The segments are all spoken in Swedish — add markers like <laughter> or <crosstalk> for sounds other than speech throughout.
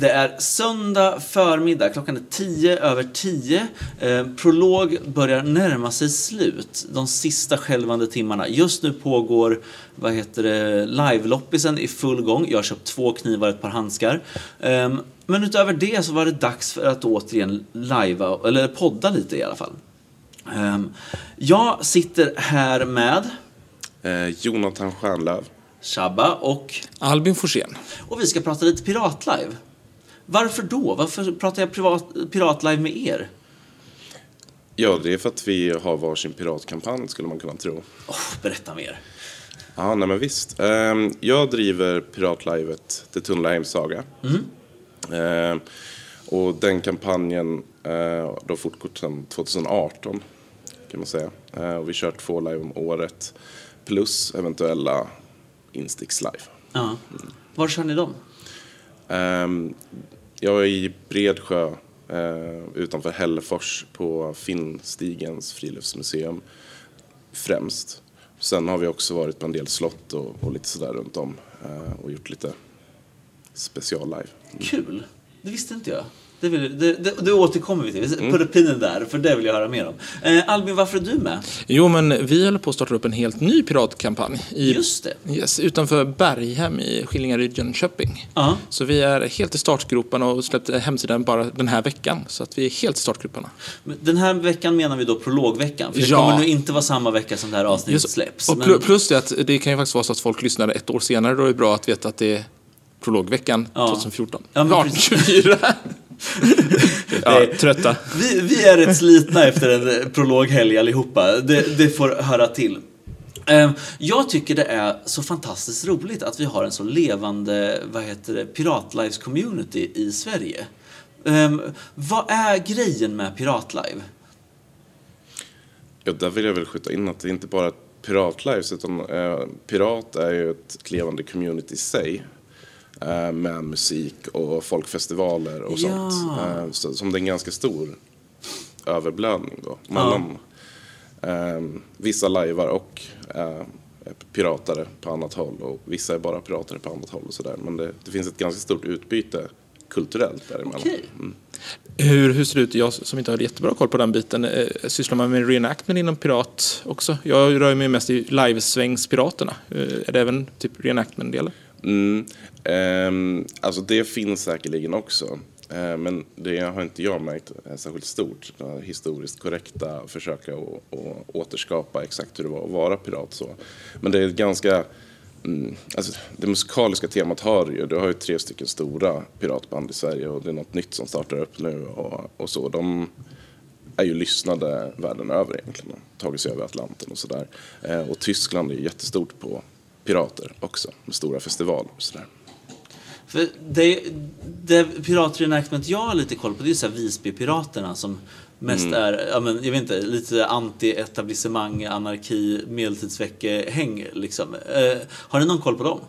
Det är söndag förmiddag, klockan är 10 över 10. Eh, prolog börjar närma sig slut, de sista skälvande timmarna. Just nu pågår, vad heter det, live-loppisen i full gång. Jag har köpt två knivar och ett par handskar. Eh, men utöver det så var det dags för att återigen livea, eller podda lite i alla fall. Eh, jag sitter här med Eh, Jonathan Stjärnlöv. Shabba och Albin Forsén. Och vi ska prata lite piratlive. Varför då? Varför pratar jag privat, piratlive med er? Ja, det är för att vi har varsin piratkampanj skulle man kunna tro. Oh, berätta mer. Ja, nej men visst. Ehm, jag driver piratlivet Det Tunnla Saga. Ehm, och den kampanjen har fortgått sedan 2018 kan man säga. Eh, och vi kör två live om året plus eventuella insticks live. Ja. Var kör ni dem? Jag är i Bredsjö eh, utanför Hällefors på Finnstigens friluftsmuseum främst. Sen har vi också varit på en del slott och, och lite sådär runt om eh, och gjort lite special live. Mm. Kul! Det visste inte jag. Det, vill, det, det, det återkommer vi till. Vi puttar pinnen där, för det vill jag höra mer om. Eh, Albin, varför är du med? Jo, men vi håller på att starta upp en helt ny piratkampanj. I, Just det. Yes, utanför Berghem i Skillingaryd, Jönköping. Ja. Så vi är helt i startgroparna och släppte hemsidan bara den här veckan. Så att vi är helt i startgroparna. Men Den här veckan menar vi då prologveckan, för det Ja. kommer nu inte vara samma vecka som det här avsnittet Just- släpps. och men- pl- plus det att det kan ju faktiskt vara så att folk lyssnar ett år senare. Då är det bra att veta att det är prologveckan Ja. 2014. Ja, men 1824. <laughs> ja, trötta. Vi, vi är rätt slitna efter en eh, prologhelg allihopa. Det, det får höra till. Eh, Jag tycker det är så fantastiskt roligt att vi har en så levande vad heter det, piratlives community i Sverige. Eh, Vad är grejen med piratlive? Ja, där vill jag väl skjuta in att det inte bara är piratlives utan eh, Pirat är ju ett levande community i sig. Eh, med musik och folkfestivaler och Ja. sånt. Eh, så, som det är en ganska stor överblödning då. Mellan eh, vissa lajvar och eh, piratare på annat håll. Och vissa är bara piratare på annat håll och sådär. Men det, det finns ett ganska stort utbyte kulturellt däremellan. Okej. Mm. Hur, hur ser det ut? Jag som inte har jättebra koll på den biten. Eh, sysslar man med reenactment inom pirat också? Jag rör mig mest i livesvängspiraterna. Eh, är det även typ reenactment-delen? Mm, Um, alltså det finns säkerligen också. Uh, men det har inte jag märkt är särskilt stort. Det historiskt korrekta, försöka att återskapa exakt hur det var att vara pirat. Så. Men det är ett ganska... Mm, alltså det musikaliska temat har du ju. Du har ju tre stycken stora piratband i Sverige och det är något nytt som startar upp nu och, och så. De är ju lyssnade världen över egentligen. och Tagit sig över Atlanten och sådär. Eh, och Tyskland är ju jättestort på pirater också. Med stora festivaler och sådär. För det, det piratreenactment jag har lite koll på det är så här Visbypiraterna som mest är, ja, men, jag vet inte, lite anti-etablissemang, anarki, medeltidsvecke-häng liksom. Eh, har ni någon koll på dem?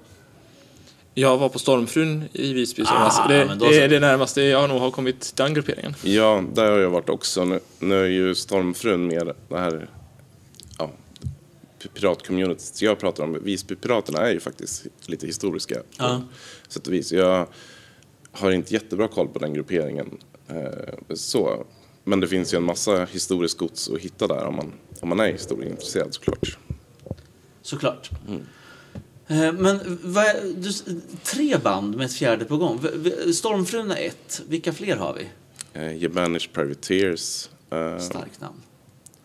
Jag var på Stormfrun i Visby Ah, det, det så. är det närmaste jag nog har kommit till den grupperingen. Ja, där har jag varit också. Nu, nu är ju Stormfrun mer det här piratcommunityt jag pratar om. Visbypiraterna är ju faktiskt lite historiska Ja. sätt och vis. Jag har inte jättebra koll på den grupperingen. Eh, så. Men det finns ju en massa historiskt gods att hitta där om man, om man är historieintresserad såklart. Såklart. Eh, Men vad, är- du, tre band med ett fjärde på gång. Stormfrun är ett. Vilka fler har vi? Eh, Jebanish Privateers. Eh, Starkt namn.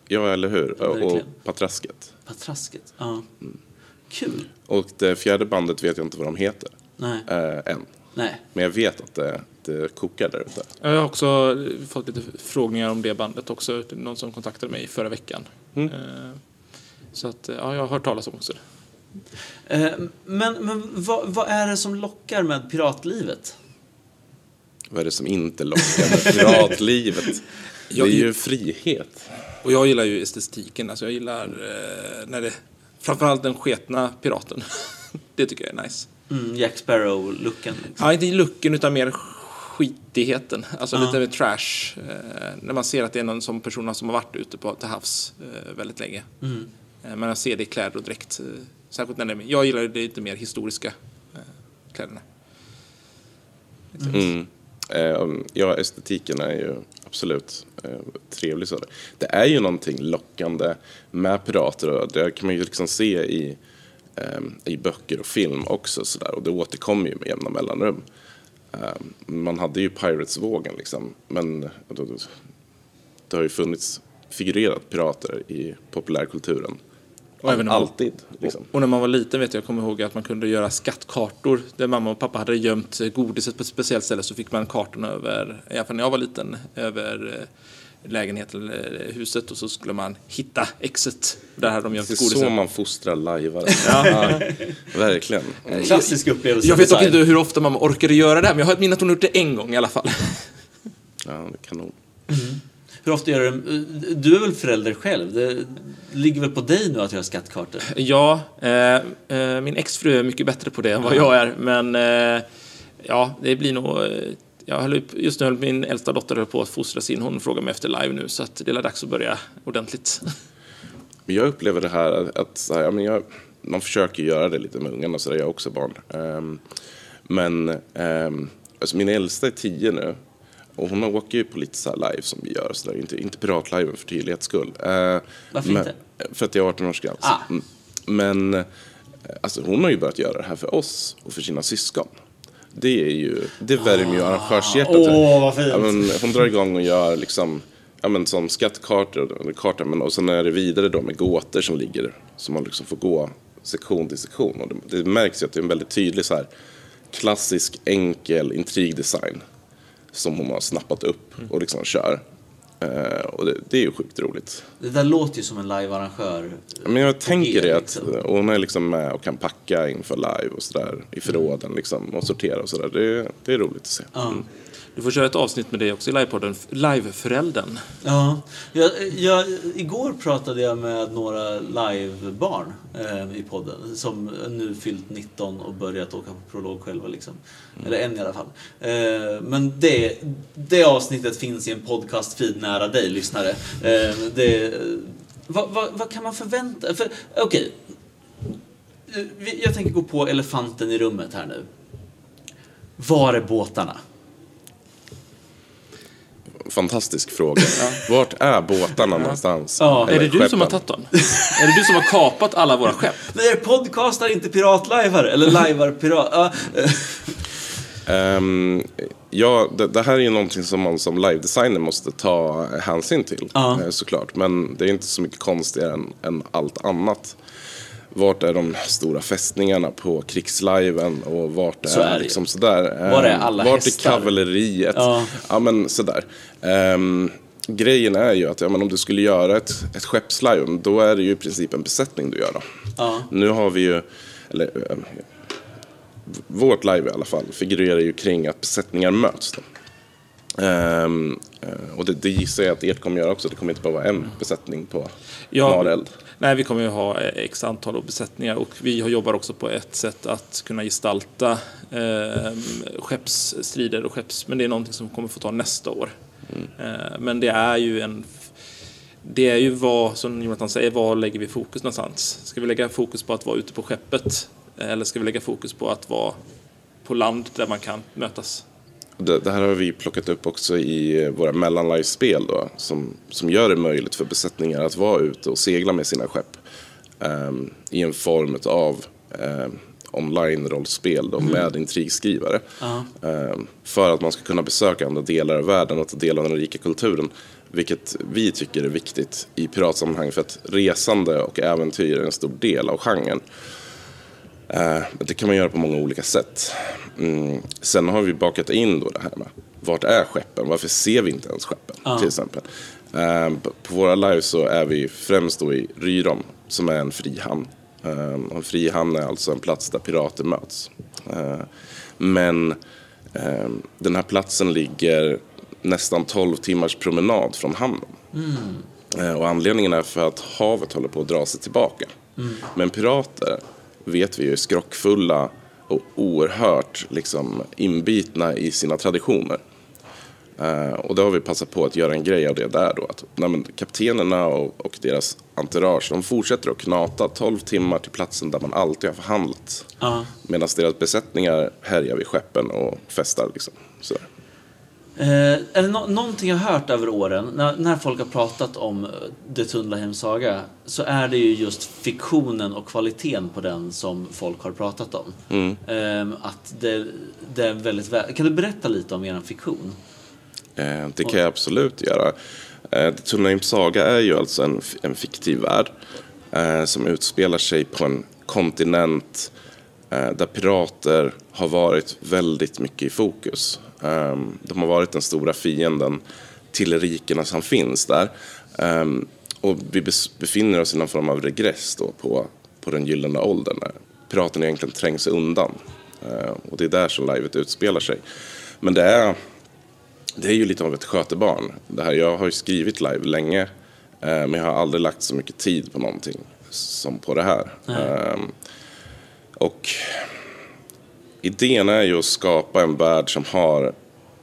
Ja, eller hur? Ja, och verkligen. Patrasket. Patrasket. Ja. Kul. Och det fjärde bandet vet jag inte vad de heter Nej. eh, än. Nej. Men jag vet att det, det kokar där ute. Jag har också fått lite frågningar om det bandet också. Någon som kontaktade mig förra veckan. Mm. Eh, Så att, ja, jag har hört talas om också. Eh, Men, men vad, vad är det som lockar med piratlivet? Vad är det som inte lockar med piratlivet? <laughs> Det är ju frihet. Och jag gillar ju estetiken. Alltså jag gillar eh, när det... Framförallt den sketna piraten. <laughs> det tycker jag är nice. Mm, Jack Sparrow-looken. Liksom. Ja, inte looken utan mer skitigheten. Alltså Ja. lite mer trash. Eh, när man ser att det är någon som person som har varit ute på, till havs eh, väldigt länge. Mm. Eh, man ser det i kläder och dräkt. Eh, särskilt när det jag gillar det lite mer historiska eh, kläderna. Mm. Eh, ja, estetiken är ju absolut eh, trevlig. Så. Det är ju någonting lockande med pirater och det kan man ju liksom se i, ehm, i böcker och film också. sådär. Och det återkommer ju med jämna mellanrum. Ehm, man hade ju Pirates-vågen liksom, men det har ju funnits figurerat pirater i populärkulturen. Och även när man- Alltid. Liksom. Och när man var liten vet jag, jag kommer ihåg att man kunde göra skattkartor där mamma och pappa hade gömt godiset på ett speciellt ställe så fick man kartorna över, i alla fall när jag var liten, över eh, lägenheten eller eh, huset och så skulle man hitta exet. Där hade de gömt Det är så godiset. man fostrar lajvare. <laughs> ja. Verkligen. Mm. Klassisk upplevelse. Jag vet dock inte hur ofta mamma orkade göra det här men jag har ett minne att hon gjort det en gång i alla fall. Ja, det är kanon. Hur ofta gör du Du är väl förälder själv? Det ligger väl på dig nu att göra skattkartor? Ja, eh, eh, min exfru är mycket bättre på det än vad jag är. Men eh, ja, det blir nog... Eh, jag höll upp, just nu höll min äldsta dotter på att fostras in. Hon frågar mig efter live nu så att det är dags att börja ordentligt. Jag upplever det här att- här, men jag, man försöker göra det lite med ungarna och så där, jag har också barn. Ehm, men ehm, alltså min äldsta är tio nu och hon åker ju på lite så här live som vi gör, så där, inte, inte piratliven för tydlighets skull. Eh, Varför men, inte? För att jag har 18-årsgräns. Ah. Mm. Men eh, alltså, hon har ju börjat göra det här för oss och för sina syskon. Det är ju, det värmer ju arrangörshjärtat. Åh, vad fint. Ja, men hon drar igång och gör liksom, ja men som skattkartor, eller kartor, men och sen är det vidare då med gåtor som ligger, som man liksom får gå sektion till sektion. Och det, det märks ju att det är en väldigt tydlig så här klassisk enkel intrigdesign som hon har snappat upp och liksom kör. Eh, och det, det är ju sjukt roligt. Det där låter ju som en live-arrangör. Men jag tänker det att liksom. hon är liksom med och kan packa inför live och sådär i förråden liksom och sortera och sådär. Det, det är roligt att se. Ja. Du får köra ett avsnitt med det också i livepodden, Liveföräldern. Ja, jag, jag, igår pratade jag med några livebarn eh, i podden som nu fyllt 19 och börjat åka på prolog själva. Liksom. Eller en i alla fall. Eh, men det, det avsnittet finns i en podcast-feed nära dig, lyssnare. Eh, det, vad, vad, vad kan man förvänta för Okej. Vi- Jag tänker gå på elefanten i rummet här nu. Var är båtarna? Fantastisk fråga. Vart är båtarna någonstans? Ja. Är det du som har tagit dem? är det du som har kapat alla våra skepp? <laughs> Nej, podcastar inte piratlajvar eller lajvar pirat. Ja, Ehm, ja, det, det här är ju någonting som man som live-designer måste ta hänsyn till Ja. eh, såklart. Men det är inte så mycket konstigare än, än allt annat. Vart är de stora fästningarna på krigsliven och vart är, Så är det liksom sådär. Var är Ehm, alla Vart hästar? är kavalleriet? Ja. ja men sådär. Ehm, grejen är ju att ja, men om du skulle göra ett, ett skeppslive, då är det ju i princip en besättning du gör då. Ja. Nu har vi ju, eller eh, vårt live i alla fall, figurerar ju kring att besättningar möts. Då. Ehm, eh, och det, det gissar jag att ert kommer göra också, det kommer inte bara vara en besättning på Ja, Mareld. Nej, vi kommer ju ha eh, x antal av besättningar och vi har- jobbar också på ett sätt att kunna gestalta eh, skeppsstrider och skepps... Men det är någonting som kommer få ta nästa år. Eh, men det är ju en... Det är ju vad, som Jonathan säger, vad lägger vi fokus någonstans? Ska vi lägga fokus på att vara ute på skeppet? Eller ska vi lägga fokus på att vara på land där man kan mötas? Det, det här har vi plockat upp också i eh, våra mellanlive-spel då, som, som gör det möjligt för besättningar att vara ute och segla med sina skepp ehm, i en form av um, online-rollspel då, med intrigskrivare. Ja. Ehm, för att man ska kunna besöka andra delar av världen och ta del av den rika kulturen. Vilket vi tycker är viktigt i piratsammanhang för att resande och äventyr är en stor del av genren. Eh, Det kan man göra på många olika sätt. Mm. Sen har vi bakat in då det här med vart är skeppen? Varför ser vi inte ens skeppen? Ja. Till exempel. Eh, På våra live så är vi främst då i Ryrom som är en frihamn. Eh, En frihamn är alltså en plats där pirater möts. Men den här platsen ligger nästan 12 timmars promenad från hamnen. Eh, Och anledningen är för att havet håller på att dra sig tillbaka. Men pirater vet vi ju är skrockfulla och oerhört liksom, inbitna i sina traditioner. Eh, och då har vi passat på att göra en grej av det där då. Att, nej, kaptenerna och, och deras entourage, de fortsätter att knata 12 timmar till platsen där man alltid har förhandlat. Ja. Medan deras besättningar härjar vid skeppen och festar. Liksom. Sådär. Eh, nå- någonting jag har hört över åren, när, när folk har pratat om eh, The Tundlaheim Saga, så är det ju just fiktionen och kvaliteten på den som folk har pratat om. Eh, att det, det är väldigt väl... Kan du berätta lite om er fiktion? Eh, det kan jag absolut göra. Eh, The Tunheim Saga är ju alltså en, en fiktiv värld eh, som utspelar sig på en kontinent eh, där pirater har varit väldigt mycket i fokus. Eh, de har varit den stora fienden till rikena som finns där. Eh, och vi befinner oss i någon form av regress då på, på den gyllene åldern när piraterna egentligen trängs undan. Eh, och det är där som livet utspelar sig. Men det är det är ju lite av ett skötebarn. Det här, jag har ju skrivit live länge, men jag har aldrig lagt så mycket tid på någonting som på det här. Ehm, och idén är ju att skapa en värld som har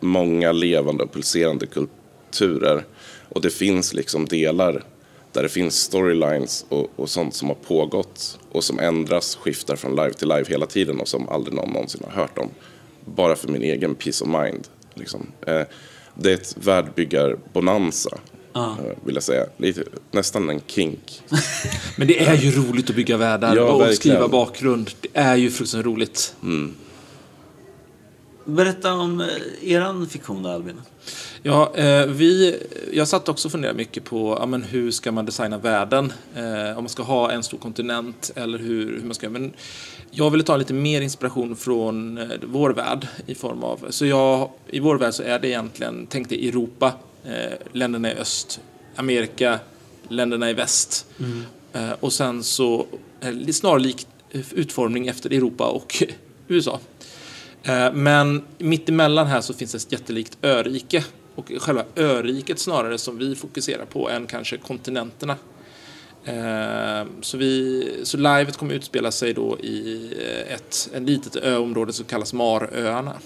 många levande och pulserande kulturer. Och det finns liksom delar där det finns storylines och, och sånt som har pågått och som ändras, skiftar från live till live hela tiden och som aldrig någon någonsin har hört om. Bara för min egen peace of mind. Liksom. Eh, det är ett världbyggar-bonanza, Ja. eh, vill jag säga. Lite, nästan en kink. <laughs> Men det är ju roligt att bygga världar Ja, och verkligen. skriva bakgrund. Det är ju fruktansvärt roligt. Berätta om eh, eran fiktion då, Albin. Ja, eh, vi, jag satt också och funderade mycket på ja, men hur ska man designa världen. Eh, om man ska ha en stor kontinent eller hur, hur man ska... Men jag ville ta lite mer inspiration från eh, vår värld i form av... Så jag, i vår värld så är det egentligen, tänk dig Europa, eh, länderna i öst, Amerika, länderna i väst. Eh, och sen så eh, snarlik utformning efter Europa och <laughs> USA. Eh, men mitt emellan här så finns det ett jättelikt örike. Och själva öriket snarare som vi fokuserar på än kanske kontinenterna. Eh, så, vi, så livet kommer utspela sig då i eh, ett, en litet öområde som kallas Maröarna.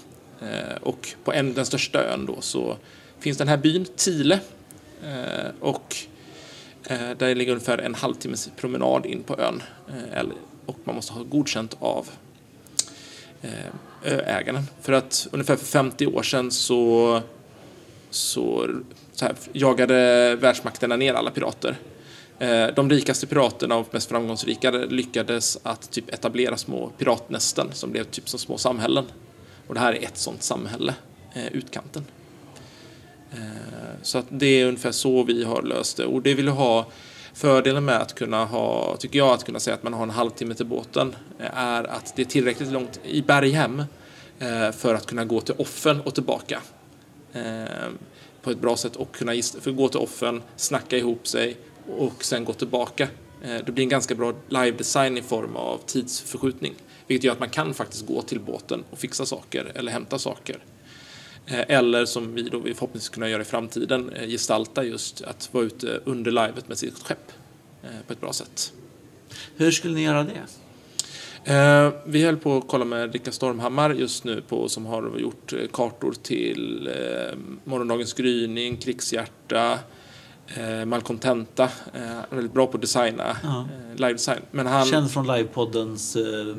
Och på en, den största ön då så finns den här byn, Tile. Och där ligger ungefär en halvtimmes promenad in på ön. Och man måste ha godkänt av Eh, ägaren. För att ungefär för 50 år sedan så, så, så här, jagade världsmakterna ner alla pirater. Eh, de rikaste piraterna och mest framgångsrika lyckades att typ etablera små piratnästen som blev typ som små samhällen. Och det här är ett sånt samhälle, eh, utkanten. Så att det är ungefär så vi har löst det. Och det vill ha Fördelen med att kunna ha, tycker jag, att kunna säga att man har en halvtimme till båten eh, är att det är tillräckligt långt i Berghem eh, för att kunna gå till offen och tillbaka eh, på ett bra sätt och kunna för gå till offen, snacka ihop sig och sen gå tillbaka. Det blir en ganska bra live-design i form av tidsförskjutning. Vilket gör att man kan faktiskt gå till båten och fixa saker eller hämta saker. Eh, Eller som vi då förhoppningsvis kunna göra i framtiden, eh, gestalta just att vara ute under livet med sitt skepp eh, på ett bra sätt. Hur skulle ni göra det? Eh, Vi höll på att kolla med Rickard Stormhammar just nu på, som har gjort kartor till eh, Morgondagens gryning, Krigshjärta, eh, Malcontenta. Eh, han är väldigt bra på att designa, Ja. eh, live-design. Men han... Känd från livepoddens eh,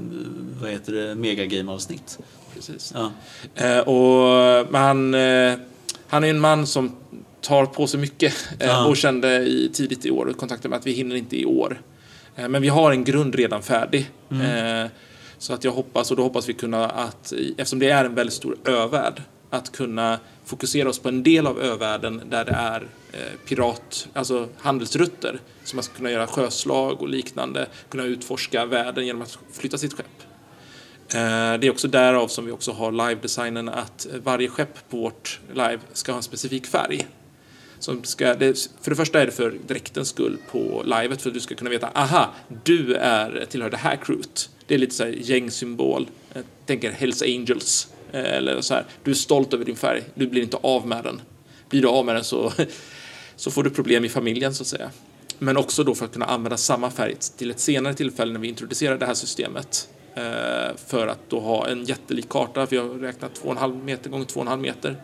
vad heter det, megagame-avsnitt. Precis. Ja. Eh, och, men han, eh, han är en man som tar på sig mycket eh, Ja. och kände i, tidigt i år och kontaktade med att vi hinner inte i år. Eh, men vi har en grund redan färdig. Eh, så att jag hoppas, och då hoppas vi kunna att, eftersom det är en väldigt stor övärld, att kunna fokusera oss på en del av övärlden där det är pirat, alltså handelsrutter. Så man ska kunna göra sjöslag och liknande, kunna utforska världen genom att flytta sitt skepp. Eh, det är också därav som vi också har live-designen att varje skepp på vårt live ska ha en specifik färg. Som ska, det, för det första är det för dräktens skull på livet för att du ska kunna veta aha, du är, tillhör det här crewet. Det är lite så här gängsymbol. Jag tänker Hells Angels. Eh, eller så här, du är stolt över din färg, du blir inte av med den. Blir du av med den så, <laughs> så får du problem i familjen så att säga. Men också då för att kunna använda samma färg till ett senare tillfälle när vi introducerar det här systemet. Eh, För att då ha en jättelik karta, för jag har räknat 2,5 meter gånger 2,5 meter.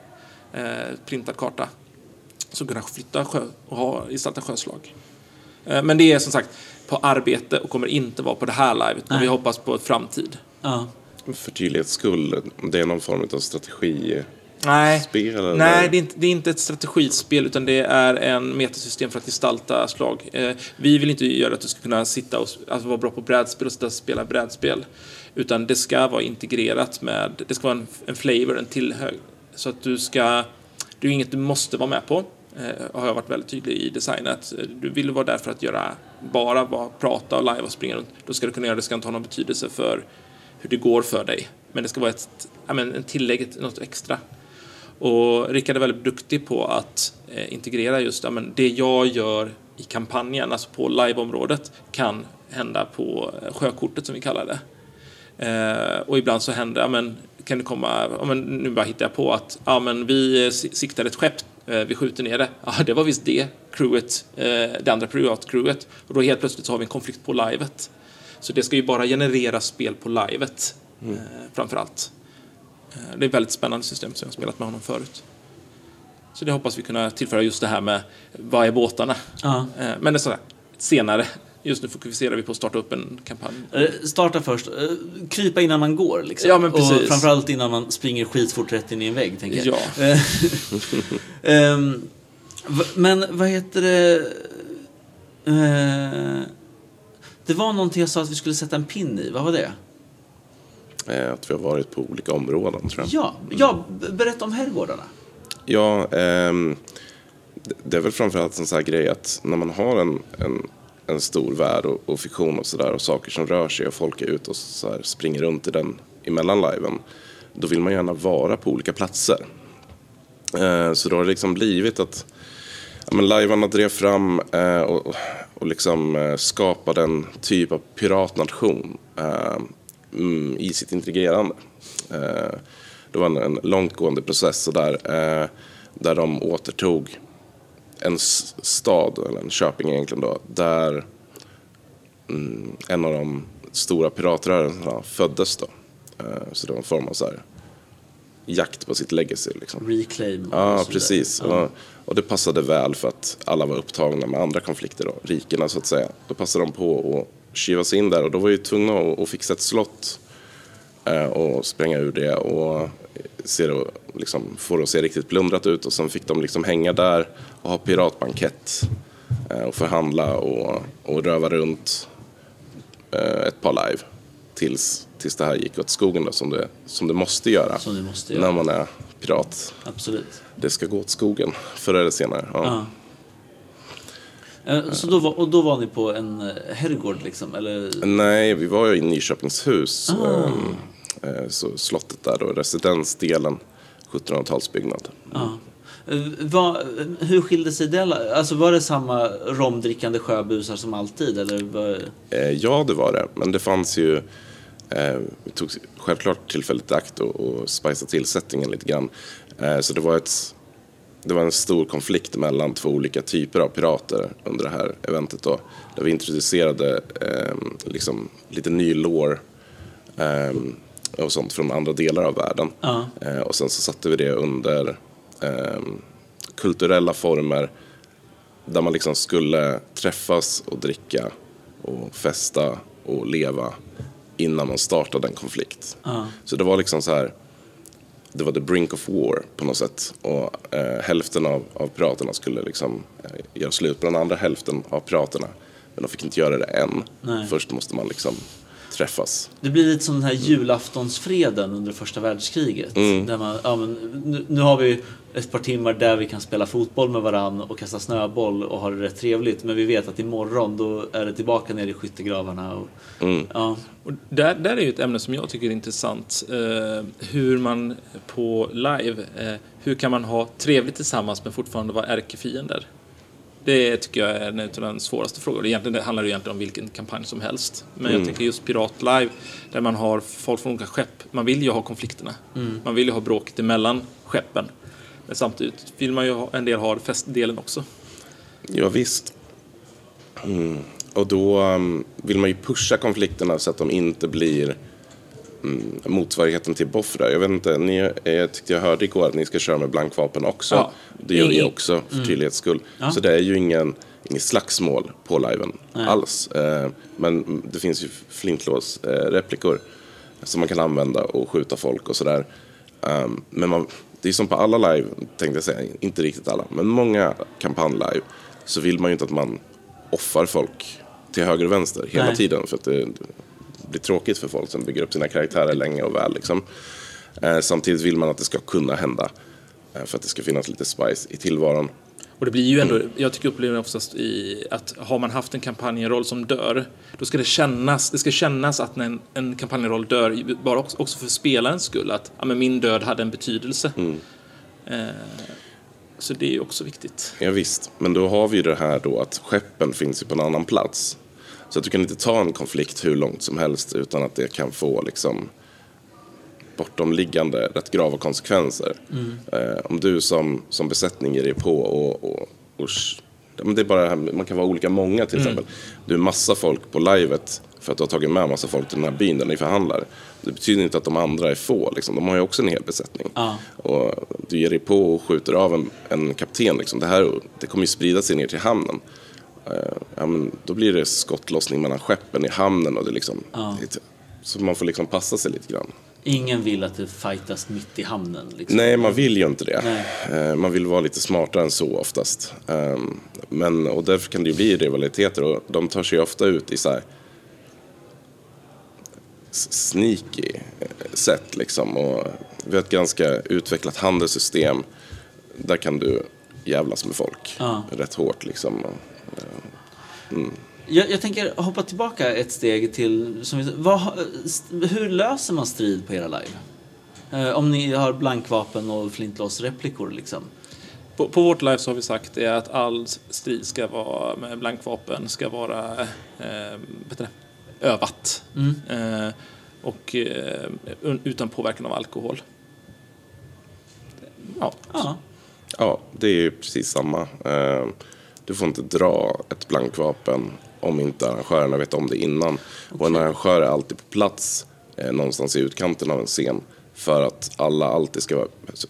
eh, printad karta. Som kunna flytta sjö och ha gestalta sjöslag. Eh, men det är som sagt på arbete och kommer inte vara på det här livet. Men vi hoppas på ett framtid. Ja. För tydlighets skull, det är någon form av strategi. Nej, Spel, eller? Nej det, är inte, det är inte ett strategispel utan det är en metasystem för att gestalta slag. Eh, vi vill inte göra att du ska kunna sitta och alltså vara bra på brädspel och sitta och spela brädspel. Utan det ska vara integrerat med, det ska vara en, en flavor, en tillhör. Så att du ska, det är inget du måste vara med på. Eh, har jag varit väldigt tydlig i designet. Du vill vara där för att göra, bara vara, prata och live och springa runt. Då ska du kunna göra det, det ska inte ha någon betydelse för hur det går för dig. Men det ska vara ett, ja, men, en tillägg, något extra. Och Rickard är väldigt duktig på att eh, integrera just ja, men det jag gör i kampanjen, alltså på liveområdet, kan hända på eh, sjökortet som vi kallar det. Eh, och ibland så händer, ja, men, kan det komma, ja, men, nu bara hittar jag på att ja, men vi eh, si- siktar ett skepp, eh, vi skjuter ner det. Ja, det var visst det crewet, eh, det andra privatcrewet. Och då helt plötsligt så har vi en konflikt på livet. Så det ska ju bara generera spel på livet, eh, framför allt. Eh, Det är ett väldigt spännande system som jag har spelat med honom förut. Så det hoppas vi kunna tillföra just det här med vad är båtarna? Ja. Eh, Men det är sådär, senare. Just nu fokuserar vi på att starta upp en kampanj. Eh, Starta först. Krypa innan man går. Liksom. Ja, men precis. Och framförallt innan man springer skitfort rätt in i en vägg. Tänker jag. Ja. Eh, <laughs> ehm, men vad heter det? Det var någonting jag sa att vi skulle sätta en pin i. Vad var det? Att vi har varit på olika områden tror jag. Ja, ja berätta om herrgårdarna. Ja, ehm, det- är väl framförallt en sån här grej att när man har en, en, en stor värld och, och fiktion och sådär och saker som rör sig och folk är ute och så här springer runt i den emellan liven. Då vill man gärna vara på olika platser. Eh, så då har det liksom blivit att ja, men livearna drev fram eh, och, och liksom eh, skapade en typ av piratnation eh, mm, i sitt integrerande. Eh, det var en, en långtgående process så där, eh, där de återtog en stad, eller en köping egentligen då, där mm, en av de stora piratrörelserna föddes då. Eh, så det var en form av så här, jakt på sitt legacy liksom. Reclaim. Ja, vidare. precis. Och, och det passade väl för att alla var upptagna med andra konflikter, då, rikena så att säga. Då passade de på att kiva sig in där och då var ju tvungna att, att fixa ett slott eh, och spränga ur det och se det, liksom, få det att se riktigt plundrat ut. Och sen fick de liksom hänga där och ha piratbankett eh, och förhandla och, och röva runt eh, ett par live tills, tills det här gick åt skogen då, som, det, som det måste göra det måste när göra. man är pirat Absolut. det ska gå åt skogen förr eller senare. Ja. Eh, Så då var, och då var ni på en eh, herrgård liksom? Eller? Nej, vi var ju i Nyköpingshus. Ah. ehm, eh, Så slottet där då, residensdelen, 1700-talsbyggnad. Ja. Eh, Vad, eh, hur skilde sig det? Alltså var det samma romdrickande sjöbusar som alltid? Eller var, Ja, det var det. Men det fanns ju... Eh, vi tog självklart tillfället i akt och, och spicea till sättningen lite grann. Eh, så det var, ett, det var en stor konflikt mellan två olika typer av pirater under det här eventet. Då, där vi introducerade eh, liksom, lite ny lore eh, och sånt från andra delar av världen. Ja. Eh, och sen så satte vi det under eh, kulturella former där man liksom skulle träffas och dricka och festa och leva innan man startade en konflikt. Ja. Så det var liksom så här, det var the brink of war på något sätt. Och eh, hälften av, av piraterna skulle liksom eh, göra slut på den andra hälften av piraterna. Men de fick inte göra det än. Nej. Först måste man liksom träffas. Det blir lite som den här julaftonsfreden under första världskriget. Där man, ja, men, nu, nu har vi ett par timmar där vi kan spela fotboll med varann och kasta snöboll och ha det rätt trevligt. Men vi vet att imorgon då är det tillbaka ner i skyttegravarna. Och, ja, Och där, där är ju ett ämne som jag tycker är intressant. Eh, hur man på live, eh, hur kan man ha trevligt tillsammans men fortfarande vara ärkefiender? Det tycker jag är en av de svåraste frågorna. Egentligen det handlar det egentligen om vilken kampanj som helst. Men jag tänker just Pirat Live, där man har folk från olika skepp. Man vill ju ha konflikterna. Man vill ju ha bråket emellan skeppen. Men samtidigt vill man ju ha, en del ha festdelen också. Ja, visst. Mm. Och då um, vill man ju pusha konflikterna så att de inte blir mm, motsvarigheten till Boff där. Jag vet inte, ni, jag tyckte jag hörde igår att ni ska köra med blankvapen också. Ja. Det gör vi också för tydlighets skull. Ja. Så det är ju ingen, ingen slagsmål på liven alls. Eh, men det finns ju flintlås-replikor som man kan använda och skjuta folk och sådär. Um, men man, det är som på alla live, tänkte jag säga, inte riktigt alla, men många kampanj-live så vill man ju inte att man offar folk till höger och vänster hela Nej. tiden för att det blir tråkigt för folk som bygger upp sina karaktärer länge och väl. Liksom. Eh, samtidigt vill man att det ska kunna hända eh, för att det ska finnas lite spice i tillvaron. Och det blir ju ändå, jag tycker upplever oftast i att har man haft en kampanjroll som dör, då ska det kännas, det ska kännas att när en, en kampanjroll dör, bara också, också för spelarens skull, att ja, men min död hade en betydelse. Eh, så det är ju också viktigt. Ja, visst, men då har vi ju det här då att skeppen finns ju på en annan plats. Så att du kan inte ta en konflikt hur långt som helst utan att det kan få liksom bortomliggande rätt grava konsekvenser. Eh, om du som, som besättning ger dig på och, och, och men det är bara man kan vara olika många till exempel. Du är massa folk på livet för att du har tagit med massa folk till den här byn där ni förhandlar. Det betyder inte att de andra är få, liksom. de har ju också en hel besättning. Ja. Och du ger dig på och skjuter av en, en kapten. Liksom. Det, här, det kommer ju sprida sig ner till hamnen. Eh, ja, men då blir det skottlossning mellan skeppen i hamnen. Och det liksom, Ja. så man får liksom passa sig lite grann. Ingen vill att det fightas mitt i hamnen. Liksom. Nej, man vill ju inte det. Nej. Eh, Man vill vara lite smartare än så oftast. Ehm, Men, och därför kan det ju bli rivaliteter och de tar sig ofta ut i så här sneaky eh, sätt liksom. Och vi har ett ganska utvecklat handelssystem. Där kan du jävlas med folk Ja. rätt hårt liksom. Och, Jag, jag tänker hoppa tillbaka ett steg till, som vi, vad, hur löser man strid på era live? Eh, om ni har blankvapen och flintlåsreplikor liksom. På, på vårt live så har vi sagt det att all strid ska vara med blankvapen, ska vara eh, det? övat. Eh, och eh, utan påverkan av alkohol. Ja, Ja. Ja, det är ju precis samma. Du får inte dra ett blankvapen om inte arrangörerna vet om det innan. Och en arrangör är alltid på plats eh, någonstans i utkanten av en scen för att alla alltid ska vara... alltså,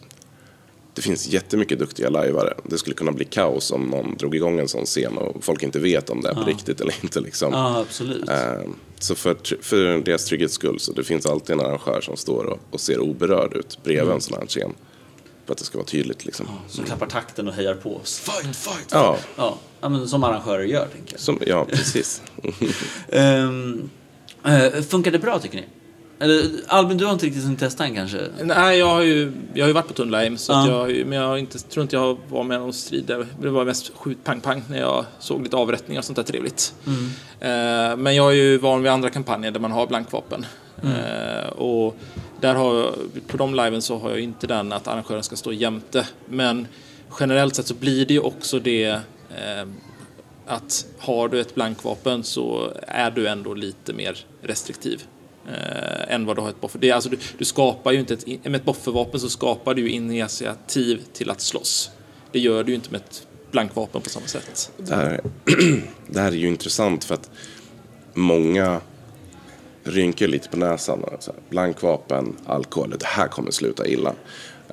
Det finns jättemycket duktiga lajvare. Det skulle kunna bli kaos om någon drog igång en sån scen och folk inte vet om det är på riktigt eller inte. Liksom. ja, absolut. Eh, Så för, för deras trygghets skull så det finns alltid en arrangör som står och, och ser oberörd ut bredvid en sån här scen. För att det ska vara tydligt liksom. Som klappar takten och hejar på oss. Fight, fight! Ja, Ja, ja men som arrangörer gör, tänker jag. som, ja precis. Um, <laughs> uh, funkar det bra, tycker ni? Eller, Albin, du har inte riktigt hunnit testa än kanske? Nej, jag har ju, jag har ju varit på så att Ja. jag, men jag har inte, tror inte jag var med i någon strid där. Det var mest skjut pang pang när jag såg lite avrättningar och sånt där trevligt. Eh, men jag är ju van vid andra kampanjer där man har blankvapen. Eh, och där har jag, på de liven så har jag inte den att arrangören ska stå jämte. Men generellt sett så blir det ju också det eh, att har du ett blankvapen så är du ändå lite mer restriktiv eh, än vad du har ett boffer. Det är, alltså, du, du skapar ju inte ett, med ett boffervapen så skapar du ju initiativ till att slåss. Det gör du ju inte med ett blankvapen på samma sätt. Det här, <clears throat> det här är ju intressant för att många rynkar lite på näsan. och Så här, blankvapen, alkohol, det här kommer sluta illa.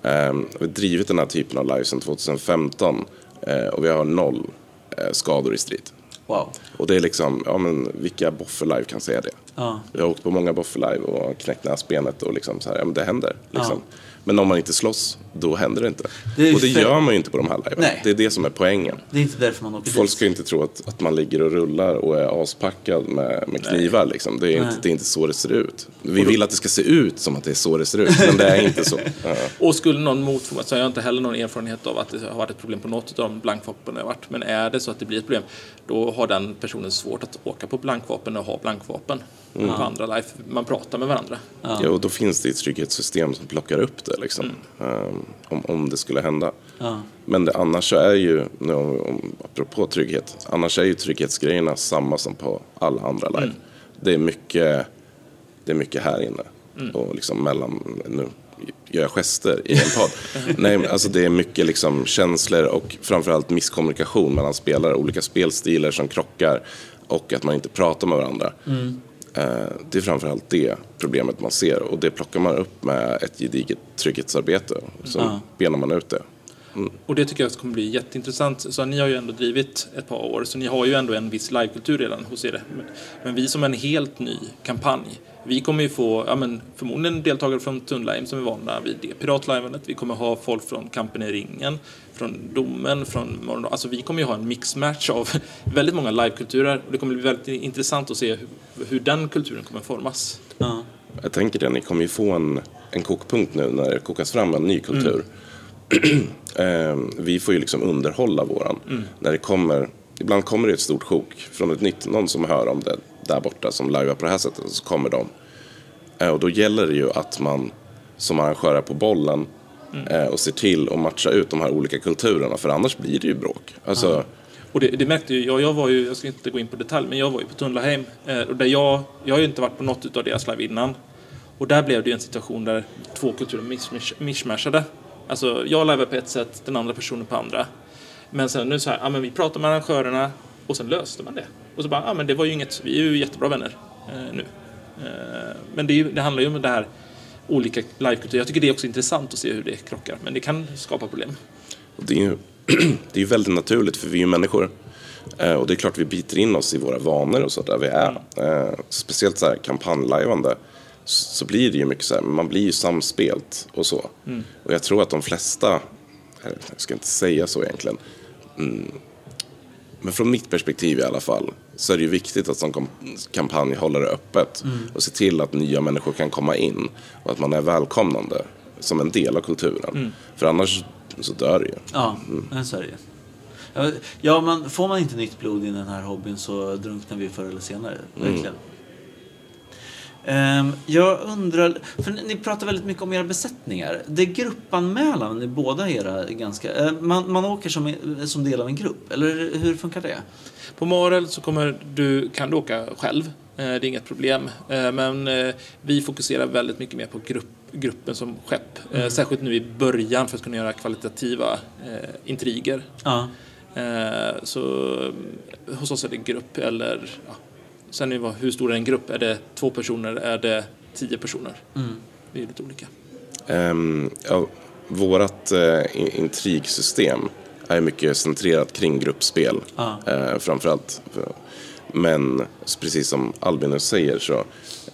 Um, vi har drivit den här typen av live sedan 2015 eh, och vi har noll eh, skador i strid. Wow. Och det är liksom, ja men vilka boffer-live kan säga det? Ja. Jag har åkt på många boffer-live och knäckt näsbenet och liksom så här, ja men det händer. Liksom. Men om man inte slåss, då händer det inte. Det och det för- gör man ju inte på de här liven. Nej. Det är det som är poängen. Det är inte därför man åker Folk dit. ska ju inte tro att, att man ligger och rullar och är aspackad med, med knivar. Liksom. Det, är inte, det är inte så det ser ut. Vi vill att det ska se ut som att det är så det ser ut, men det är inte så. <laughs> Ja. Och skulle någon motfråga så har jag inte heller någon erfarenhet av att det har varit ett problem på något av de blankvapen jag varit. Men är det så att det blir ett problem, då har den personen svårt att åka på blankvapen och ha blankvapen på andra live. Man pratar med varandra. Ja, och då finns det ett trygghetssystem som plockar upp det, liksom, um, om, om det skulle hända. Ja. Men det, annars så är ju, nu, om, apropå trygghet, annars är ju trygghetsgrejerna samma som på alla andra live. Det, är mycket, det är mycket här inne. Och liksom mellan, nu gör jag gester i en podd. <laughs> Nej, men alltså det är mycket liksom känslor och framförallt misskommunikation mellan spelare, olika spelstilar som krockar och att man inte pratar med varandra. Eh, det är framförallt det problemet man ser och det plockar man upp med ett gediget trygghetsarbete. Så Ja. benar man ut det. Och det tycker jag kommer bli jätteintressant. Så ni har ju ändå drivit ett par år, så ni har ju ändå en viss livekultur redan hos er. Men, vi som en helt ny kampanj, vi kommer ju få ja, men, förmodligen deltagare från Tunnelheim som är vana vid det piratlivandet. Vi kommer ha folk från Kampen i ringen, från Domen, från Morgon. Alltså vi kommer ju ha en mixmatch av <laughs> väldigt många livekulturer. Och det kommer bli väldigt intressant att se hur, hur den kulturen kommer formas. Ja. Jag tänker det, ni kommer ju få en, en kokpunkt nu när det kokas fram en ny kultur. <clears throat> eh, vi får ju liksom underhålla våran. När det kommer, ibland kommer det ett stort sjok från ett nytt, någon som hör om det där borta som livear på det här sättet, så kommer de. Eh, och då gäller det ju att man som arrangör är på bollen eh, och ser till att matcha ut de här olika kulturerna, för annars blir det ju bråk. Alltså, Och det, det märkte ju jag, jag var ju, jag ska inte gå in på detalj, men jag var ju på Tunnlaheim. Eh, och där jag, jag har ju inte varit på något utav deras live innan. Och där blev det ju en situation där två kulturer mish- mishmashade. Alltså jag liveade på ett sätt, den andra personen på andra. Men sen nu så här, ja men vi pratar med arrangörerna och sen löste man det. Och så bara, ja men det var ju inget, vi är ju jättebra vänner eh, nu. Eh, men det, det handlar ju om det här olika livekulturer. Jag tycker det är också intressant att se hur det krockar, men det kan skapa problem. Det är ju <clears throat> det är väldigt naturligt för vi är ju människor. Eh, och det är klart vi biter in oss i våra vanor och så där vi är. Eh, speciellt så här kampanjlajvande så blir det ju mycket så här, man blir ju samspelt och så. Och jag tror att de flesta, jag ska inte säga så egentligen, mm, men från mitt perspektiv i alla fall så är det ju viktigt att som kampanj håller det öppet och ser till att nya människor kan komma in och att man är välkomnande som en del av kulturen. För annars så dör det ju. Ja, men så är det ju. Ja, man, får man inte nytt blod i den här hobbyn så drunknar vi förr eller senare. Verkligen. Ehm, jag undrar, för ni, pratar väldigt mycket om era besättningar. Det är gruppanmälan ni båda era ganska... eh, man, man åker som, i- som del av en grupp, eller hur funkar det? På Marel så kommer du, kan du åka själv. Eh, Det är inget problem. Eh, Men eh, vi fokuserar väldigt mycket mer på grupp, gruppen som skepp. Eh, Särskilt nu i början för att kunna göra kvalitativa intriger. Ja. Så eh, hos oss är det grupp eller ja. Sen är det hur stor är en grupp? Är det två personer? Är det tio personer? Det är lite olika. Um, ja, vårat in- intrigsystem är mycket centrerat kring gruppspel. Ja. Eh, framförallt. För- Men precis som Albinus säger så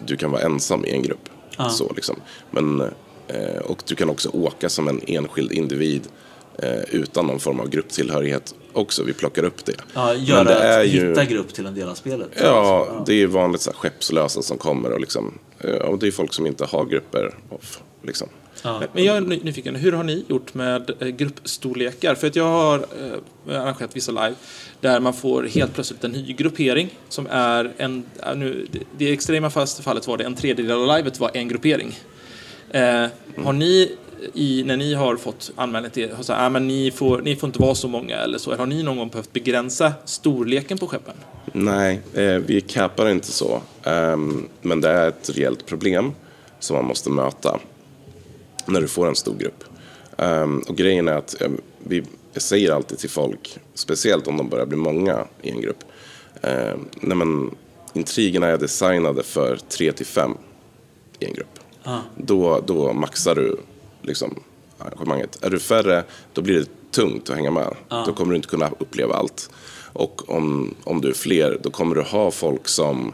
du kan vara ensam i en grupp. Ja. Så, liksom. Men, eh, och du kan också åka som en enskild individ utan någon form av grupptillhörighet också. Vi plockar upp det. Ja, Men göra, det är att ju- hitta grupp till en del av spelet. Ja, Alltså, det är vanligt så här, skeppslösa som kommer och liksom, eh, och det är folk som inte har grupper. Off, liksom. Ja. Men jag är ny- nyfiken, hur har ni gjort med eh, gruppstorlekar? För att jag har eh, arrangerat vissa live där man får helt plötsligt en ny gruppering som är en, ja, nu, det, det extrema fast- fallet var det en tredjedel av livet var en gruppering. Eh, har ni i, när ni har fått anmälning till, sagt, ah, men ni, får, ni får inte vara så många eller så, har ni någon gång behövt begränsa storleken på skeppen? Nej, eh, vi capar inte så. Ehm, men det är ett reellt problem som man måste möta när du får en stor grupp. Ehm, och grejen är att eh, vi säger alltid till folk, speciellt om de börjar bli många i en grupp, eh, nej men, intrigerna är designade för 3 till 5 i en grupp. Ja. Då, då maxar du liksom, arrangemanget. Är du färre, då blir det tungt att hänga med. Då kommer du inte kunna uppleva allt. Och om, om du är fler, då kommer du ha folk som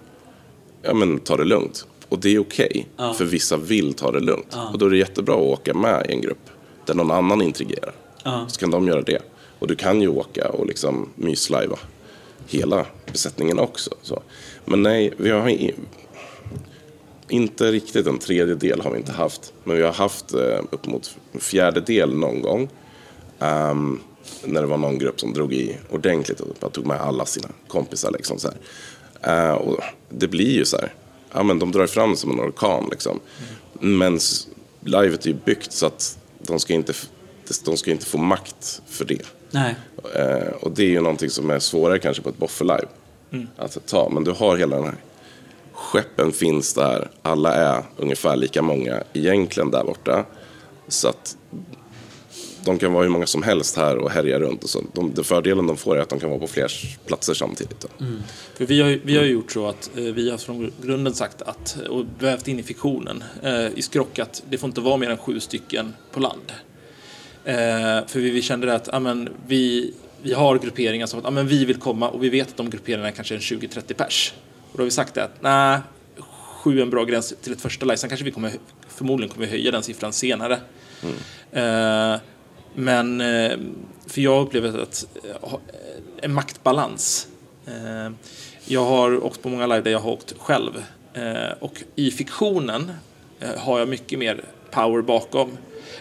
ja, men, tar det lugnt. Och det är okej, för vissa vill ta det lugnt. Och då är det jättebra att åka med i en grupp där någon annan intrigerar. Ja. Så kan de göra det. Och du kan ju åka och liksom myslajva hela besättningen också. Så. Men nej, vi har inte riktigt en tredjedel har vi inte haft. Men vi har haft eh, upp mot fjärdedel någon gång. Ehm, när det var någon grupp som drog i ordentligt och tog med alla sina kompisar. Liksom, så här. Eh, och det blir ju så här. Ja, men de drar fram som en orkan. Liksom. Men s- livet är ju byggt så att de ska inte, de ska inte få makt för det. Eh, och det är ju någonting som är svårare kanske på ett boffellive att ta. Men du har hela den här skeppen finns där, alla är ungefär lika många egentligen där borta. Så att de kan vara hur många som helst här och härja runt. Och så. De, de fördelen de får är att de kan vara på fler platser samtidigt. Mm. För vi har, vi har gjort så att eh, vi har från grunden sagt att, och vävt in i fiktionen, eh, i skrock att det får inte vara mer än sju stycken på land. Eh, för vi, vi kände att amen, vi, vi har grupperingar som att amen, vi vill komma och vi vet att de grupperingarna kanske är 20-30 pers. Och då har vi sagt det att nej, sju är en bra gräns till ett första live. Sen kanske vi kommer, förmodligen kommer höja den siffran senare. Eh, men, eh, för jag upplever att eh, ha- en maktbalans. Eh, jag har åkt på många live där jag har åkt själv. Eh, och i fiktionen eh, har jag mycket mer power bakom.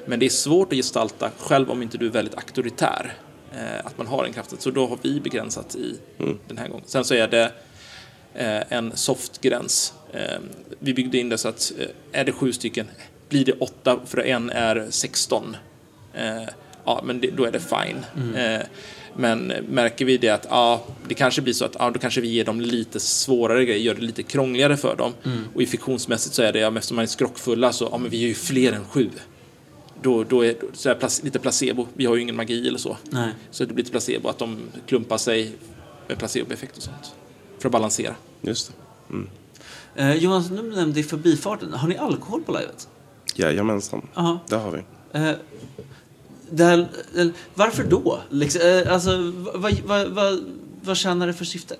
Men det är svårt att gestalta själv om inte du är väldigt auktoritär. Eh, att man har den kraften. Så då har vi begränsat i den här gången. Sen så är det eh, en soft gräns. Eh, vi byggde in det så att eh, är det sju stycken blir det åtta för en är 16. Eh, ja, men det, då är det fine. Eh, men märker vi det att ja, det kanske blir så att ja, då kanske vi ger dem lite svårare grejer, gör det lite krångligare för dem. Och i fiktionsmässigt så är det, ja, eftersom man är skrockfulla så, ja men vi är ju fler än sju. Då, då är så är plac- lite placebo, vi har ju ingen magi eller så. Nej. Så det blir lite placebo, att de klumpar sig med placeboeffekt och sånt. För att balansera. Just det. Eh, Jonas, nu nämnde i förbifarten. Har ni alkohol på livet? Jajamensan, Jaha. det har vi. Eh, det här, eh, varför då? Liksom, eh, alltså, vad, vad, vad, vad tjänar det för syfte?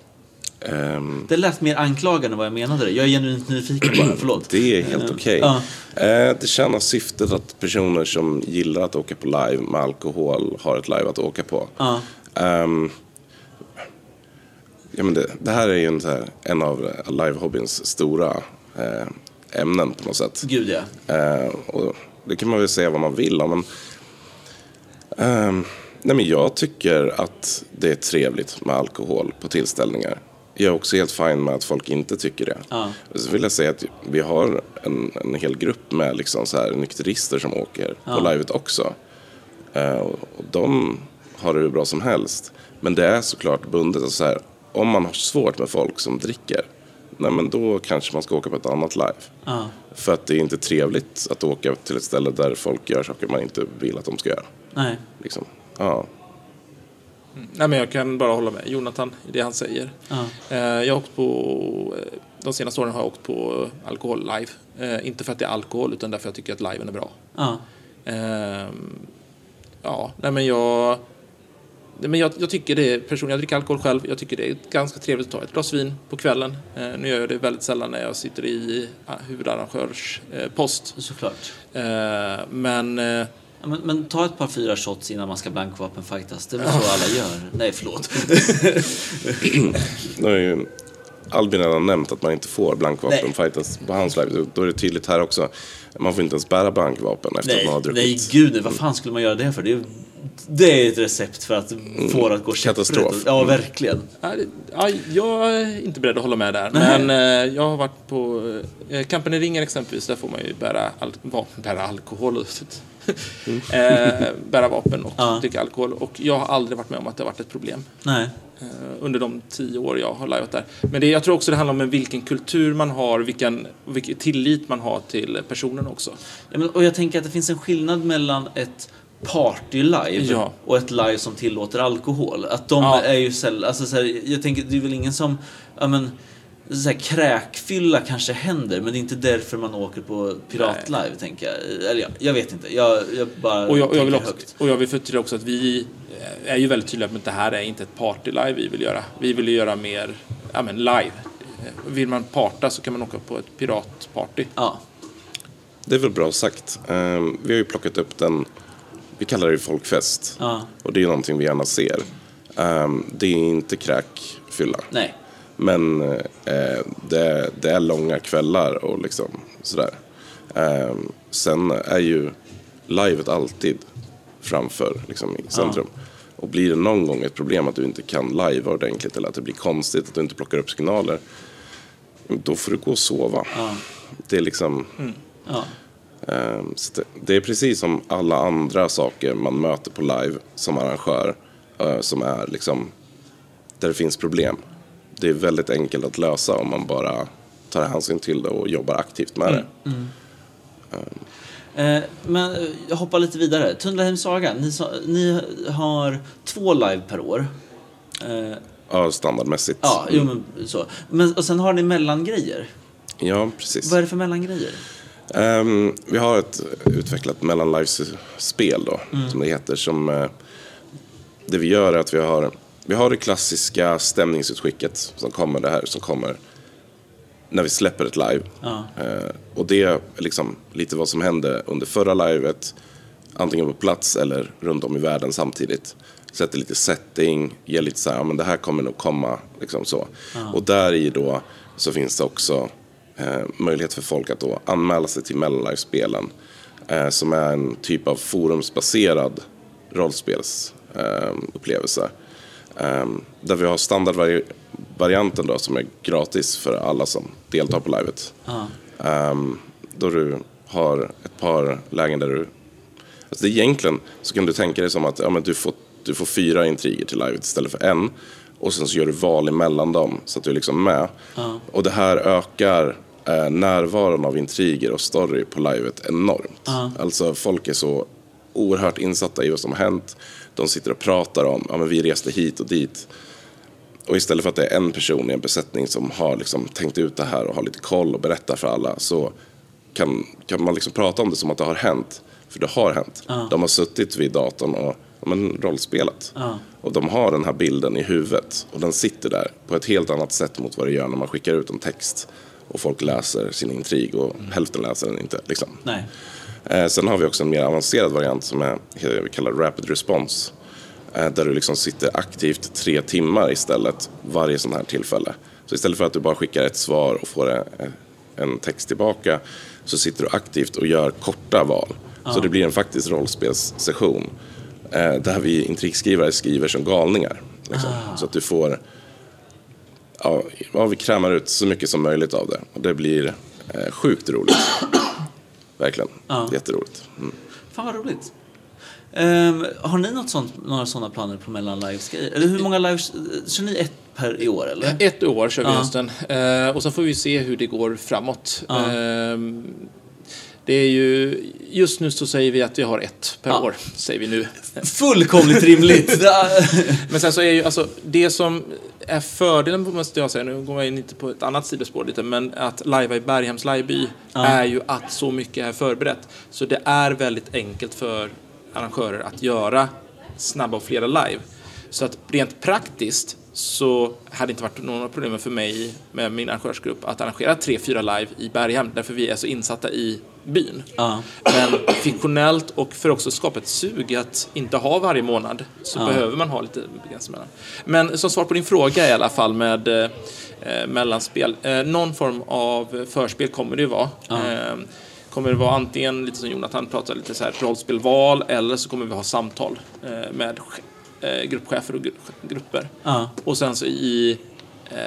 Ehm, Det lät mer anklagande än vad jag menade. det. Jag är genuint nyfiken bara, <clears throat> förlåt. Det är helt Eh, okej. Ja. Eh, Det tjänar syftet att personer som gillar att åka på live med alkohol har ett live att åka på. Ja. Ehm, ja, men det, det här är ju en, här, en av eh, live-hobbyns stora eh, ämnen på något sätt. Gud, ja. Eh, och det kan man väl säga vad man vill om. Men, ehm, nej, men jag tycker att det är trevligt med alkohol på tillställningar. Jag är också helt fin med att folk inte tycker det. Ja. Så vill jag säga att vi har en, en hel grupp med liksom så här nykterister som åker Ja. på livet också. Eh, och de har det hur bra som helst. Men det är såklart bundet. Så här, om man har svårt med folk som dricker, nej men då kanske man ska åka på ett annat live. Ja. För att det är inte trevligt att åka till ett ställe där folk gör saker man inte vill att de ska göra. Nej. Liksom. Ja. Nej, men jag kan bara hålla med Jonathan i det han säger. Ja. Eh, Jag har åkt på, eh, de senaste åren har jag åkt på alkohol live. Eh, Inte för att det är alkohol, utan därför jag tycker att liven är bra. Ja. Ehm, Ja, nej men jag... Nej, men jag, jag tycker det, personligen, jag dricker alkohol själv, jag tycker det är ganska trevligt att ta ett glas vin på kvällen. Eh, nu gör jag det väldigt sällan när jag sitter i ah, huvudarrangörs eh, post. Såklart. Eh, men eh, Ja, men, men ta ett par fyra shots innan man ska blankvapenfightas. Det är väl så alla gör. Nej, förlåt. <laughs> Nu har ju Albin redan nämnt att man inte får blankvapen Nej. fightas på hans live. Då är det tydligt här också. Man får inte ens bära blankvapen efter att Nej, man har nej, druckit. gud nej. Vad fan skulle man göra det för? Det är, det är ett recept för att få det att gå käpprätt. Katastrof. Ja, Mm. verkligen. Ja, jag är inte beredd att hålla med där. Nej. Men eh, jag har varit på eh, Kampen i ringen exempelvis. Där får man ju bära, al bära alkohol. <laughs> eh, bära vapen och Ja. dricka alkohol. Och jag har aldrig varit med om att det har varit ett problem. Nej. under de tio år jag har liveat där. Men det, jag tror också det handlar om vilken kultur man har, vilken, vilken tillit man har till personen också. Ja, men, och jag tänker att det finns en skillnad mellan ett party-live Ja. och ett live som tillåter alkohol. Att de Ja. är ju sällan... Alltså, så här, jag tänker, det är väl ingen som... Ja, men, så här, kräkfylla kanske händer, men det är inte därför man åker på piratlive, tänker jag. Eller ja, jag vet inte. Jag, jag bara Och jag, och jag vill också, och jag vill förtydliga också att vi är ju väldigt tydliga med att det här är inte ett party-live vi vill göra. Vi vill ju göra mer ja, men live. Vill man parta så kan man åka på ett piratparty. Ja. Det är väl bra sagt. Ehm, vi har ju plockat upp den, vi kallar det folkfest. Ja. Och det är någonting vi gärna ser. Ehm, det är inte kräkfylla. Nej. Men eh, det, det är långa kvällar och liksom sådär. Ehm, sen är ju livet alltid framför liksom, i centrum. Och blir det någon gång ett problem att du inte kan live ordentligt eller att det blir konstigt att du inte plockar upp signaler. Då får du gå och sova. Ja. Det är liksom... Ja. Ehm, så det, är precis som alla andra saker man möter på live som arrangör. eh, som är liksom där det finns problem. Det är väldigt enkelt att lösa om man bara tar hänsyn till det och jobbar aktivt med det. Eh, men eh, jag hoppar lite vidare. Tundlaheim Saga, ni, ni har två live per år. Eh, Ja, standardmässigt. ja, jo, men så. Men, och sen har ni mellangrejer. Ja, precis. Vad är det för mellangrejer? Ehm, vi har ett utvecklat mellanlives-spel då, som det heter. Som, eh, det vi gör är att vi har, vi har det klassiska stämningsutskicket som kommer, det här som kommer när vi släpper ett live. Ja. Eh, och det är liksom lite vad som hände under förra livet, antingen på plats eller runt om i världen samtidigt. Sätter lite setting, ger lite så här, ja men det här kommer nog komma, liksom så. Och där i då så finns det också möjlighet för folk att då anmäla sig till mellanlivespelen. Eh, som är en typ av forumsbaserad rollspelsupplevelse. Eh, där vi har standardvarianten då som är gratis för alla som deltar på livet. Ehm, då du har ett par lägen där du... Alltså det egentligen så kan du tänka dig som att ja, men du, får, du får fyra intriger till livet istället för en. Och sen så gör du val emellan dem så att du är liksom med. Ja. Och det här ökar eh, närvaron av intriger och story på livet enormt. Ja. Alltså folk är så oerhört insatta i vad som har hänt. De sitter och pratar om, ja men vi reste hit och dit. Och istället för att det är en person i en besättning som har liksom tänkt ut det här och har lite koll och berättar för alla så kan, kan man liksom prata om det som att det har hänt. För det har hänt. Ja. De har suttit vid datorn och men, rollspelat. Ja. Och de har den här bilden i huvudet. Och den sitter där på ett helt annat sätt mot vad det gör när man skickar ut en text. Och folk läser sin intrig och hälften läser den inte. Liksom. Nej. Eh, sen har vi också en mer avancerad variant som är, vi kallar Rapid Response. Eh, där du liksom sitter aktivt tre timmar istället varje sån här tillfälle. Så istället för att du bara skickar ett svar och får eh, en text tillbaka så sitter du aktivt och gör korta val. Så det blir en faktisk rollspelssession. Eh, där vi intrigskrivare skriver som galningar. Liksom. Så att du får ja, ja, vi krämar ut så mycket som möjligt av det. Och det blir eh, sjukt roligt. <coughs> Verkligen. Ja. Jätteroligt. Mm. Fan vad roligt. Ehm, har ni något sånt, några sådana planer på mellanlives-grejer? Eller hur många lives... Kör ni ett per i år eller? Ett år kör vi hösten. Eh, och sen får vi se hur det går framåt. Ja. Det är ju, just nu så säger vi att vi har ett per Ja. år, säger vi nu. Fullkomligt rimligt! <laughs> Men sen så är ju alltså det som är fördelen, måste jag säga, nu går jag in lite på ett annat sidospår lite, men att lajva i Berghems liveby Ja. är ju att så mycket är förberett. Så det är väldigt enkelt för arrangörer att göra snabba och flera live. Så att rent praktiskt så hade det inte varit några problem för mig med min arrangörsgrupp att arrangera tre, fyra live i Berghem, därför vi är så insatta i byn. ja. Men fiktionellt och för också skapa ett sug att inte ha varje månad så Ja. behöver man ha lite begränsningar. Men som svar på din fråga i alla fall med eh, mellanspel. Eh, någon form av förspel kommer det ju vara. Ja. Eh, kommer det vara antingen lite som Jonathan pratar lite så här rollspelval eller så kommer vi ha samtal eh, med gruppchefer och gru- grupper. Ja. Och sen så i eh,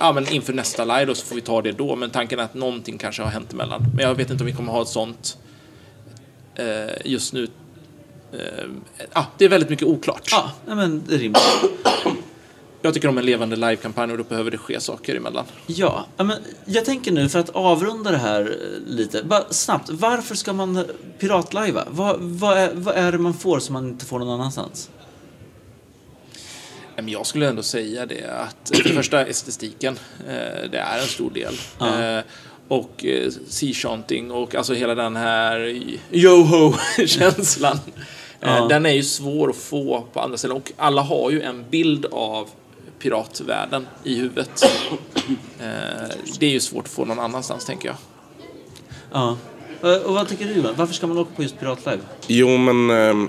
Ja, men inför nästa live då så får vi ta det då. Men tanken är att någonting kanske har hänt emellan. Men jag vet inte om vi kommer ha ett sånt eh, just nu. Eh, ah, det är väldigt mycket oklart. Ja, men det är rimligt. <clears throat> Jag tycker om en levande livekampanj och då behöver det ske saker emellan. Ja, men jag tänker nu för att avrunda det här eh, lite. Bara snabbt, varför ska man eh, piratlajva? Vad, vad, är, vad är det man får som man inte får någon annanstans? Men jag skulle ändå säga det att för det första estetiken, eh, det är en stor del. Ja. Eh, och eh, sea chanting och alltså hela den här yo-ho-känslan. <laughs> Eh, Ja. Den är ju svår att få på andra ställen och alla har ju en bild av piratvärlden i huvudet. Eh, det är ju svårt att få någon annanstans tänker jag. Ja. Eh, Och vad tycker du? Varför ska man åka på just piratlive? Jo, men ehm,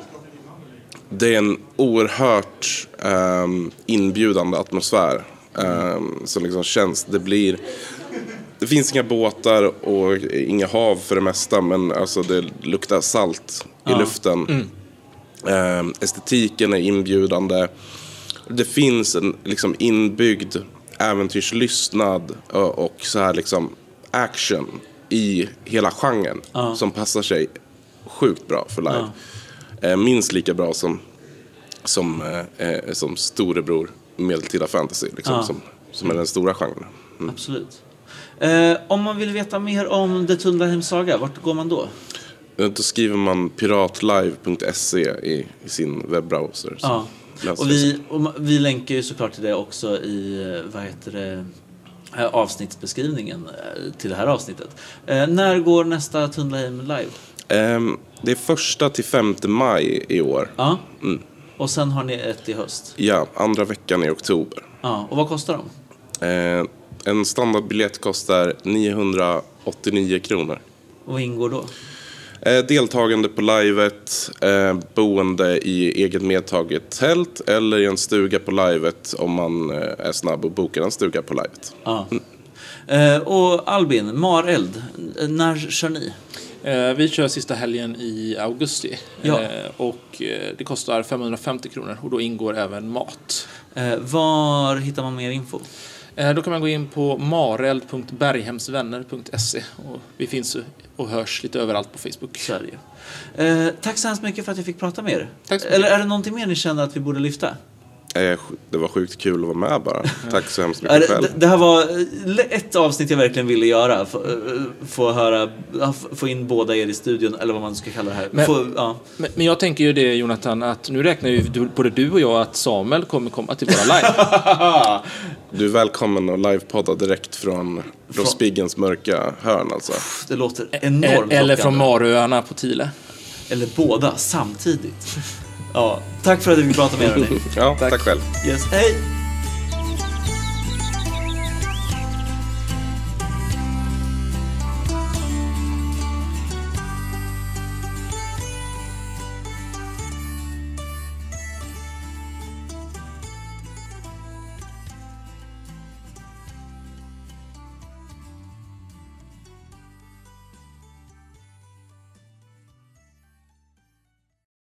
det är en oerhört ehm, inbjudande atmosfär ehm, som liksom känns. Det blir... Det finns inga båtar och inga hav för det mesta, men alltså det luktar salt i Ja. luften. Ehm, estetiken är inbjudande. Det finns en liksom inbyggd äventyrslystnad och, och så här liksom action i hela genren Ja. som passar sig sjukt bra för live. Eh, minst lika bra som, som, eh, eh, som storebror medeltida fantasy, liksom, Ja. som, som är den stora genren. Mm. Absolut. Eh, om man vill veta mer om The Tundlaheim Saga, vart går man då? Då skriver man piratlive.se i, i sin webbrowser. Ja. Och det vi, och vi länkar ju såklart till det också i, eh, vad heter det, eh, avsnittsbeskrivningen eh, till det här avsnittet. Eh, när går nästa Tunnelheim live? Ehm, det är första till femte maj i år. Ja. Och sen har ni ett i höst. Ja, andra veckan i oktober. Ja. Och vad kostar de? Eh, en standardbiljett kostar 989 kronor. Och vad ingår då? Eh, deltagande på livet, eh, boende i eget medtaget tält eller i en stuga på livet om man eh, är snabb och bokar en stuga på livet. Ja. Eh, och Albin, Mareld, när kör ni? Eh, vi kör sista helgen i augusti. Ja. Eh, och eh, det kostar 550 kronor och då ingår även mat. Var hittar man mer info? Då kan man gå in på mareld.berghemsvänner.se och vi finns och hörs lite överallt på Facebook. Sverige. Eh, tack så hemskt mycket för att jag fick prata med er. Eller är det någonting mer ni känner att vi borde lyfta? Eh, det var sjukt kul att vara med bara. <laughs> Tack så hemskt mycket Det, själv. det- här var eh, ett avsnitt jag verkligen ville göra. Få, eh, få höra, få in båda er i studion, eller vad man ska kalla det här. Men- få, ja. Men, men jag tänker ju det Jonathan, att nu räknar ju du, både du och jag att Samuel kommer komma till våra live. <laughs> Du är välkommen att livepodda direkt från Rospiggens mörka hörn alltså. Det låter enormt Eller lockande. från Maröarna på Tile. Eller båda samtidigt. Ja, tack för att du fick prata med er. Ja, tack själv. Yes, hej!